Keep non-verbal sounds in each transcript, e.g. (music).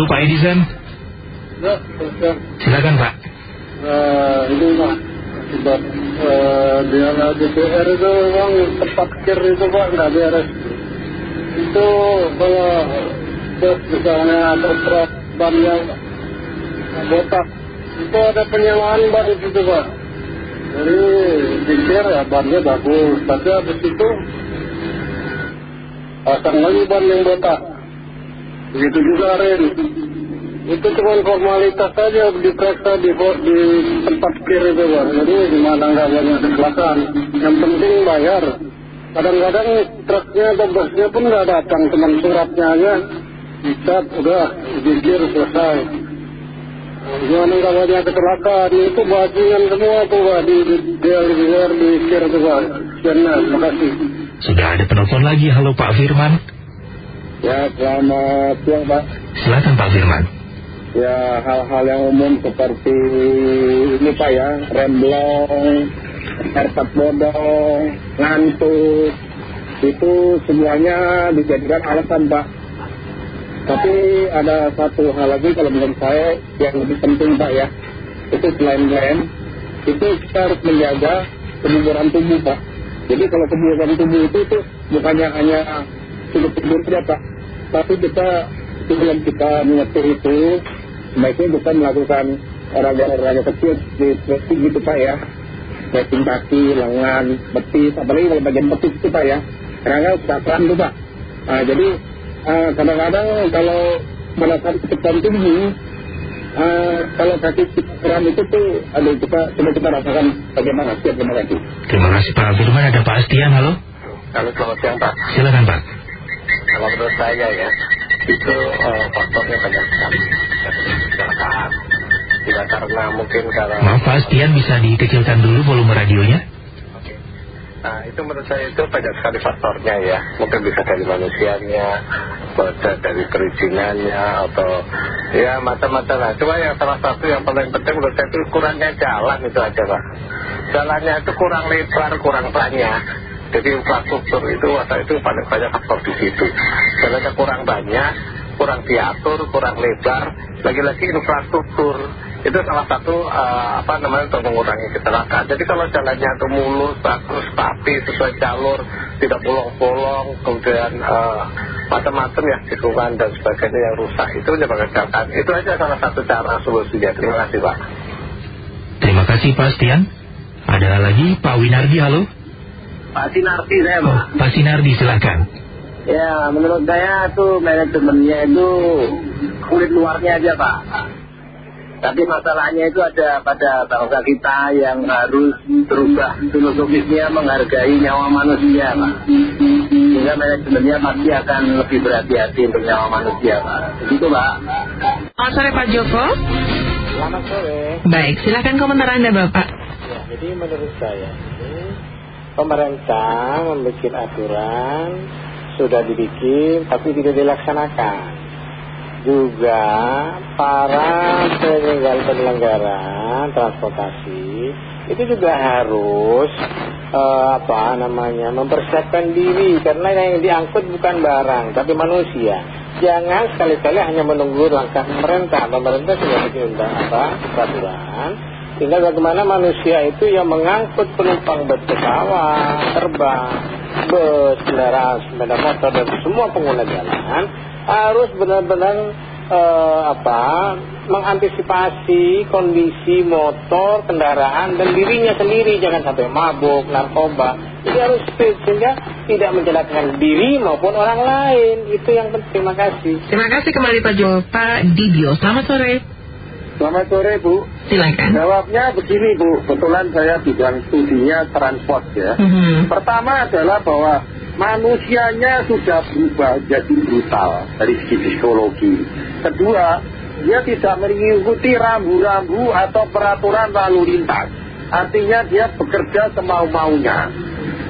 Halo Pak Edison. Ya. Silakan Pak. Nah, ini Pak. Sebab eh, di DPR itu memang tempat kir itu Pak nggak beres. Itu kalau bus misalnya atau truk ban yang botak, itu ada penyewaan ban di situ Pak. Jadi dikir ya bannya bagus, tapi habis itu pasang lagi ban yang botak. Begitu juga rem. Itu cuma formalitas saja diperiksa di, di tempat kir itu Pak. Jadi gimana nggak banyak kecelakaan. Yang penting bayar. Kadang-kadang truknya atau busnya pun nggak datang, cuma suratnya aja. Dicat, udah, dikir, selesai. Gimana nggak banyak kecelakaan. Itu bajingan semua tuh Pak. Di, di, di, kir itu Pak. Terima kasih. Sudah ada penelpon lagi. Halo Pak Firman. Ya, selamat siang Pak. Silakan Pak Firman. Ya hal-hal yang umum seperti ini Pak ya, remblong, herpat bodong, ngantuk, itu semuanya dijadikan alasan Pak. Tapi ada satu hal lagi kalau menurut saya yang lebih penting Pak ya, itu selain rem, itu kita harus menjaga kebugaran tubuh Pak. Jadi kalau kebugaran tubuh itu tuh bukannya hanya cukup tidur saja Pak, tapi kita sebelum kita menyetir itu sebaiknya kita melakukan olahraga kecil di stretching gitu Pak ya stretching kaki, lengan, betis apalagi kalau bagian betis itu Pak ya karena keram tuh Pak nah, jadi kadang-kadang kalau pada saat kecepatan tinggi kalau kaki keram itu tuh aduh kita coba kita rasakan bagaimana siap terima kasih Terima kasih Pak Firman. Ada Pak Astian. Halo. Halo selamat siang Pak Silakan Pak. Kalau menurut saya ya itu faktornya banyak sekali. Kecelakaan tidak karena mungkin karena Maaf Pak Astian bisa dikecilkan dulu volume radionya. Oke. Nah itu menurut saya itu banyak sekali faktornya ya. Mungkin bisa dari manusianya Bisa dari perizinannya Atau ya macam-macam lah. Cuma yang salah satu yang paling penting menurut saya itu kurangnya jalan itu aja Pak. Jalannya itu kurang lebar, kurang banyak Jadi infrastruktur itu masa itu paling banyak faktor di situ Jalannya kurang banyak, kurang diatur, kurang lebar Lagi-lagi infrastruktur itu salah satu uh, apa namanya untuk mengurangi kecelakaan. Jadi kalau jalannya itu mulus, bagus, rapi, sesuai jalur, tidak bolong-bolong, kemudian uh, macam-macam ya tikungan dan sebagainya yang rusak itu menyebabkan kecelakaan. Itu aja salah satu cara solusinya. Terima kasih Pak. Terima kasih Pak Astian. Ada lagi Pak Winardi. Halo. Pak Sinarti saya Pak. Oh, Pak Sinardi silakan. Ya menurut saya tuh manajemennya itu kulit luarnya aja Pak. Tapi masalahnya itu ada pada bangsa kita yang harus berubah filosofisnya menghargai nyawa manusia Pak. Sehingga manajemennya pasti akan lebih berhati-hati untuk nyawa manusia Pak. Begitu Pak. Selamat sore Pak Joko. Selamat sore. Baik, silakan komentar Anda Bapak. Ya, jadi menurut saya ini pemerintah membuat aturan sudah dibikin tapi tidak dilaksanakan. Juga para penyelenggara transportasi itu juga harus eh, apa namanya mempersiapkan diri karena yang diangkut bukan barang tapi manusia. Jangan sekali-kali hanya menunggu langkah pemerintah. Pemerintah sudah bikin apa peraturan. Tinggal bagaimana manusia itu yang mengangkut penumpang berpesawat, terbang, bus, kendaraan, sepeda motor dan semua pengguna jalan harus benar-benar eh, apa mengantisipasi kondisi motor, kendaraan dan dirinya sendiri jangan sampai mabuk, narkoba. Jadi harus fit sehingga tidak mencelakakan diri maupun orang lain. Itu yang penting. Terima kasih. Terima kasih kembali Pak Joko. Pak Dibio, selamat sore. Selamat sore Bu. Silakan. Jawabnya begini Bu, kebetulan saya bidang studinya transport ya. Mhm. Pertama adalah bahwa manusianya sudah berubah jadi brutal dari segi psikologi. Kedua, dia tidak mengikuti rambu-rambu atau peraturan lalu lintas. Artinya dia bekerja semau-maunya.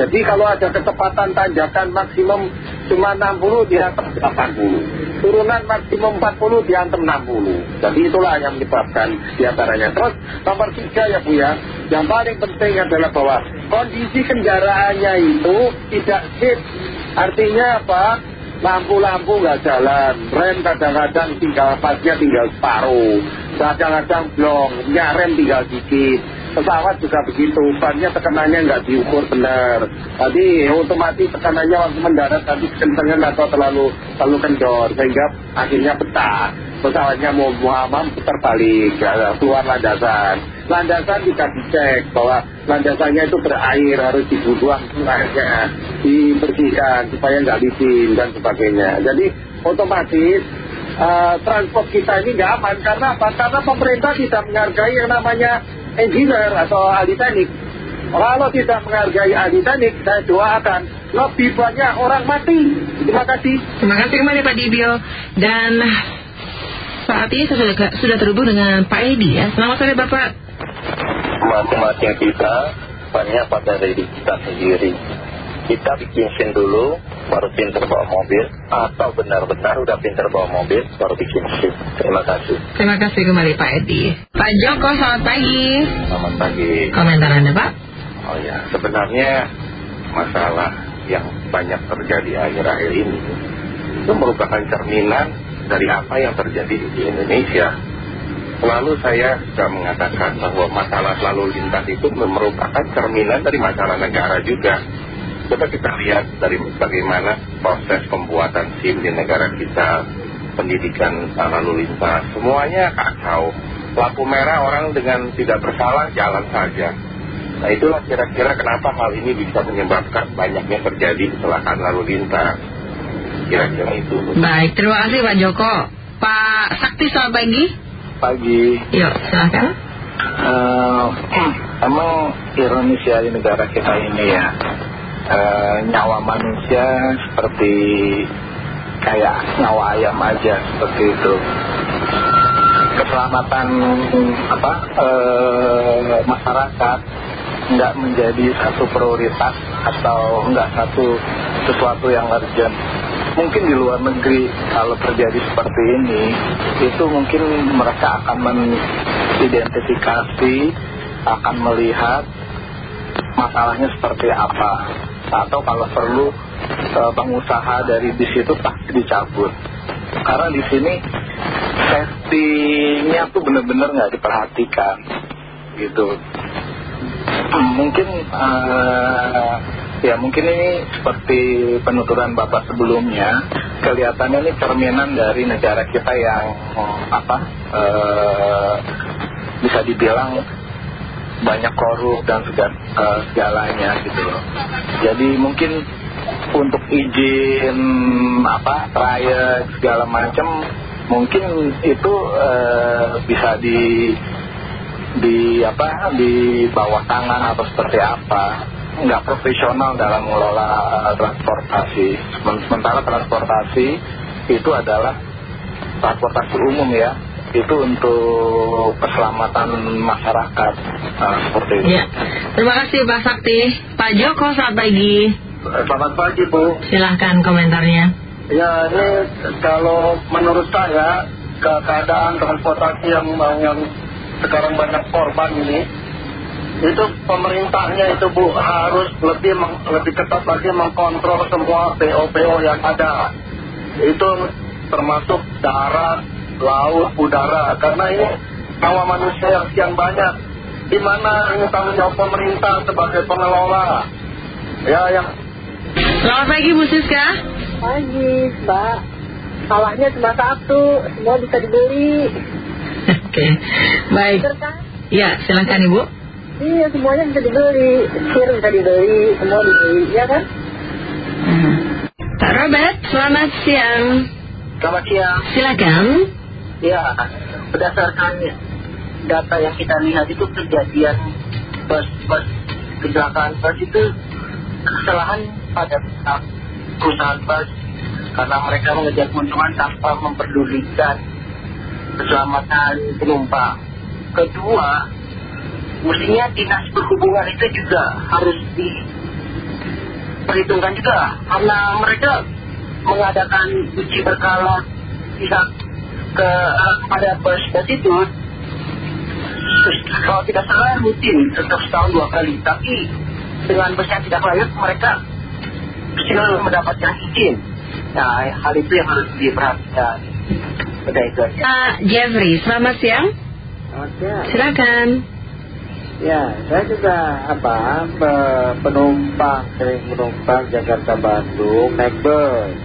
Jadi kalau ada kecepatan tanjakan maksimum cuma 60 di atas 80. Turunan maksimum 40 di atas 60. Jadi itulah yang menyebabkan di antaranya. Terus nomor tiga ya Bu ya. Yang paling penting adalah bahwa kondisi kendaraannya itu tidak fit. Artinya apa? lampu-lampu nggak jalan, rem kadang-kadang tinggal pasnya tinggal separuh, kadang-kadang blong, rem tinggal dikit. Pesawat juga begitu, bannya tekanannya nggak diukur benar. Jadi otomatis tekanannya waktu mendarat nanti kencengnya atau terlalu terlalu kendor, sehingga akhirnya pecah. Pesawatnya mau muhamam putar balik, ya, keluar landasan. Landasan bisa dicek bahwa landasannya itu berair, harus dibuang airnya, dibersihkan supaya nggak licin dan sebagainya. Jadi otomatis uh, transport kita ini nggak aman karena apa? Karena pemerintah tidak menghargai yang namanya engineer atau ahli teknik. Kalau tidak menghargai ahli teknik, saya doakan lebih banyak orang mati. Terima kasih. Terima kasih kembali Pak Dibio. Dan saat ini sudah, sudah terhubung dengan Pak Edi ya. Selamat sore Bapak. Mati-matinya kita banyak pada diri kita sendiri. Kita bikin SIM dulu, baru pinter bawa mobil, atau benar-benar udah pinter bawa mobil, baru bikin SIM. Terima kasih. Terima kasih kembali Pak Edi. Pak Joko, selamat pagi. Selamat pagi. Komentar Anda Pak? Oh ya, sebenarnya masalah yang banyak terjadi akhir-akhir ini itu merupakan cerminan dari apa yang terjadi di Indonesia. Lalu saya sudah mengatakan bahwa masalah lalu lintas itu merupakan cerminan dari masalah negara juga. Coba kita lihat dari bagaimana proses pembuatan SIM di negara kita, pendidikan lalu lintas, semuanya kacau. Lampu merah orang dengan tidak bersalah jalan saja. Nah itulah kira-kira kenapa hal ini bisa menyebabkan banyaknya terjadi kecelakaan lalu lintas. Kira-kira itu. Baik, terima kasih Pak Joko. Pak Sakti selamat pagi. Pagi. Yuk, silakan. Uh, (clears throat) emang ironis ya di negara kita ini ya. Uh, nyawa manusia seperti kayak nyawa ayam aja seperti itu. Keselamatan apa uh, masyarakat nggak menjadi satu prioritas atau nggak satu sesuatu yang urgent. Mungkin di luar negeri kalau terjadi seperti ini, itu mungkin mereka akan mengidentifikasi, akan melihat masalahnya seperti apa. Atau kalau perlu pengusaha dari di situ pasti dicabut. Karena di sini safety-nya tuh benar-benar nggak diperhatikan gitu mungkin uh, ya mungkin ini seperti penuturan bapak sebelumnya kelihatannya ini cerminan dari negara kita yang apa uh, bisa dibilang banyak korup dan segala, uh, segalanya gitu loh. Jadi mungkin untuk izin apa trayek segala macam mungkin itu uh, bisa di di apa di bawah tangan atau seperti apa. Nggak profesional dalam mengelola transportasi. Sementara transportasi itu adalah transportasi umum ya itu untuk keselamatan masyarakat nah, seperti itu. Ya. terima kasih Pak Sakti. Pak Joko selamat pagi. Selamat pagi Bu. Silahkan komentarnya. Ya ini kalau menurut saya keadaan transportasi yang yang sekarang banyak korban ini itu pemerintahnya itu Bu harus lebih lebih ketat lagi mengkontrol semua PO-PO yang ada. Itu termasuk darat, laut, udara karena ini nyawa manusia yang sekian banyak di mana ini tanggung jawab pemerintah sebagai pengelola ya yang Selamat pagi Bu Siska Pagi Mbak Salahnya cuma satu Semua bisa dibeli Oke, baik. Ya, silakan Ibu. Iya, semuanya bisa dibeli. Sir bisa dibeli, semua dibeli, ya kan? Hmm. Pak Robert, selamat siang. Selamat siang. Silakan. Ya, berdasarkan data yang kita lihat itu kejadian bus-bus kecelakaan bus itu kesalahan pada perusahaan bus karena mereka mengejar keuntungan tanpa memperdulikan keselamatan penumpang. Kedua, mestinya dinas perhubungan itu juga harus diperhitungkan juga karena mereka mengadakan uji berkala bisa ke pada bus bus itu kalau tidak salah rutin tetap setahun dua kali tapi dengan bus yang tidak layak mereka sudah mendapatkan izin Nah, hal itu yang harus diperhatikan. Udah itu aja. Pak Jeffrey, selamat siang. Selamat siang. Silakan. Ya, saya juga apa pe- penumpang sering menumpang Jakarta Bandung naik bus.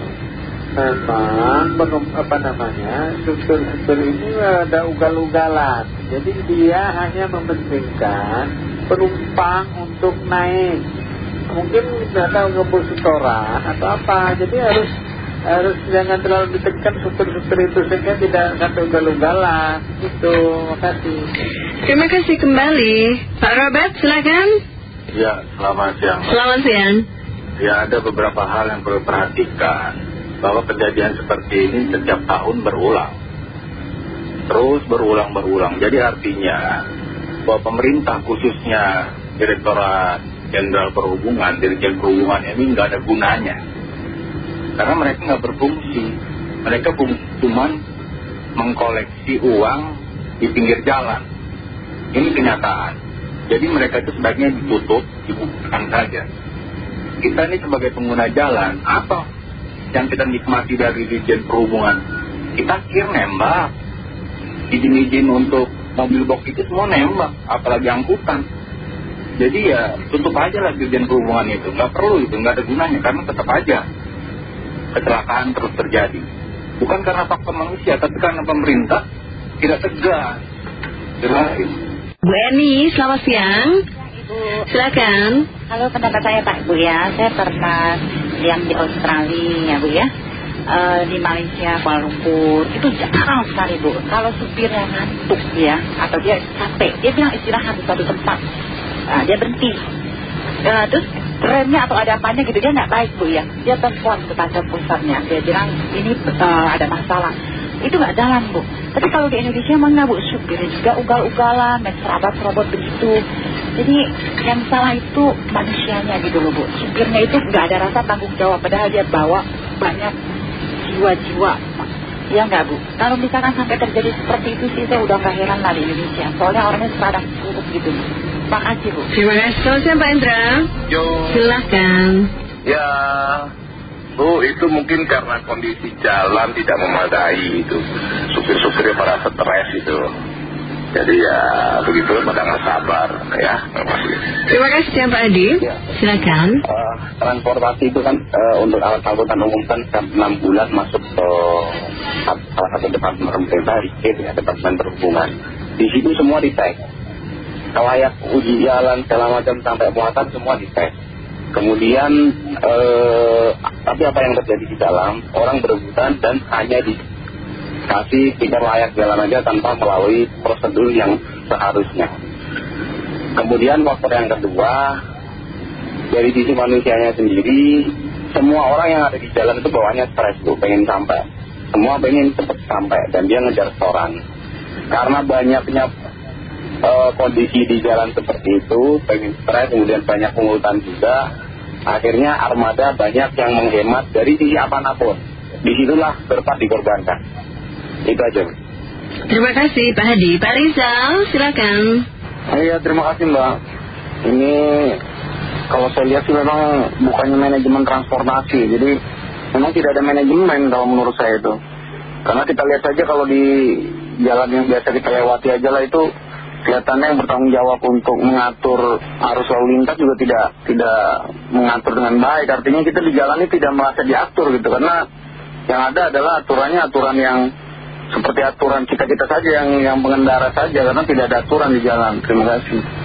Memang penum, apa namanya supir-supir ini ada ugal-ugalan. Jadi dia hanya mementingkan penumpang untuk naik. Mungkin tahu ngebut setoran atau apa. Jadi harus harus jangan terlalu ditekan supir-supir itu sehingga tidak sampai ugal-ugalan. Itu, makasih. Terima kasih kembali. Pak Robert, silakan. Ya, selamat siang. Selamat siang. Ya, ada beberapa hal yang perlu perhatikan. Bahwa kejadian seperti ini setiap tahun berulang. Terus berulang-berulang. Jadi artinya bahwa pemerintah khususnya Direktorat Jenderal Perhubungan, Dirjen Perhubungan ini nggak ada gunanya. Karena mereka nggak berfungsi. Mereka cuma mengkoleksi uang di pinggir jalan. Ini kenyataan. Jadi mereka itu sebaiknya ditutup, dibukakan saja. Kita ini sebagai pengguna jalan, apa yang kita nikmati dari Dirjen Perhubungan? Kita kir nembak. Izin-izin untuk mobil box itu semua nembak, apalagi angkutan. Jadi ya tutup aja lah Dirjen Perhubungan itu. Nggak perlu itu, nggak ada gunanya. Karena tetap aja kecelakaan terus terjadi. Bukan karena faktor manusia, tapi karena pemerintah tidak tegas. Jelas. Bu Eni, selamat siang. Ibu. Silakan. Halo pendapat saya Pak Bu ya, saya pernah yang di Australia ya Bu ya, Eh, di Malaysia, Kuala Lumpur, itu jarang sekali Bu. Kalau supirnya ngantuk ya, atau dia capek, dia bilang istirahat di suatu tempat, Nah, dia berhenti. Eh, terus remnya atau ada apanya gitu, dia nggak baik Bu ya. Dia telepon ke kantor pusatnya, dia bilang ini ada masalah. Itu nggak jalan Bu. Tapi kalau di Indonesia mana Bu, supirnya juga ugal-ugalan, main serabot-serabot begitu. Jadi yang salah itu manusianya gitu loh Bu. Supirnya itu nggak ada rasa tanggung jawab, padahal dia bawa banyak jiwa-jiwa. Ya nggak Bu? Kalau misalkan sampai terjadi seperti itu sih saya udah nggak heran lah di Indonesia. Soalnya orangnya sekarang buruk gitu. Makasih Bu. Terima kasih. Selamat siang Pak Indra. Yo, Silakan. ya, Bu, itu mungkin karena kondisi jalan tidak memadai itu. Supir-supirnya pada stres itu. Jadi ya begitu pada nggak sabar ya. Terima kasih. Ya Pak Adi. Silakan. Eh, transportasi itu kan eh, untuk alat angkutan umum kan setiap 6 bulan masuk ke salah satu departemen pemerintah di ya, departemen perhubungan. Di situ semua dites. Kelayak uji jalan segala macam sampai muatan semua dites. Kemudian eh, tapi apa yang terjadi di dalam orang berebutan dan hanya dikasih tiket layak jalan aja tanpa melalui prosedur yang seharusnya. Kemudian faktor yang kedua dari sisi manusianya sendiri semua orang yang ada di jalan itu bawaannya stres tuh pengen sampai. Semua pengen cepat sampai dan dia ngejar setoran. Karena banyaknya eh, kondisi di jalan seperti itu pengen stres kemudian banyak pengurutan juga akhirnya armada banyak yang menghemat dari sisi apa pun. Di situlah berpat dikorbankan itu aja Terima kasih Pak Hadi. Pak Rizal, silakan. Iya terima kasih mbak. Ini kalau saya lihat sih memang bukannya manajemen transportasi. Jadi memang tidak ada manajemen kalau menurut saya itu. Karena kita lihat saja kalau di jalan yang biasa kita lewati aja lah itu Kelihatannya yang bertanggung jawab untuk mengatur arus lalu lintas juga tidak tidak mengatur dengan baik. Artinya kita di jalan ini tidak merasa diatur gitu. Karena yang ada adalah aturannya aturan yang seperti aturan kita-kita saja yang, yang pengendara saja Karena tidak ada aturan di jalan. Terima kasih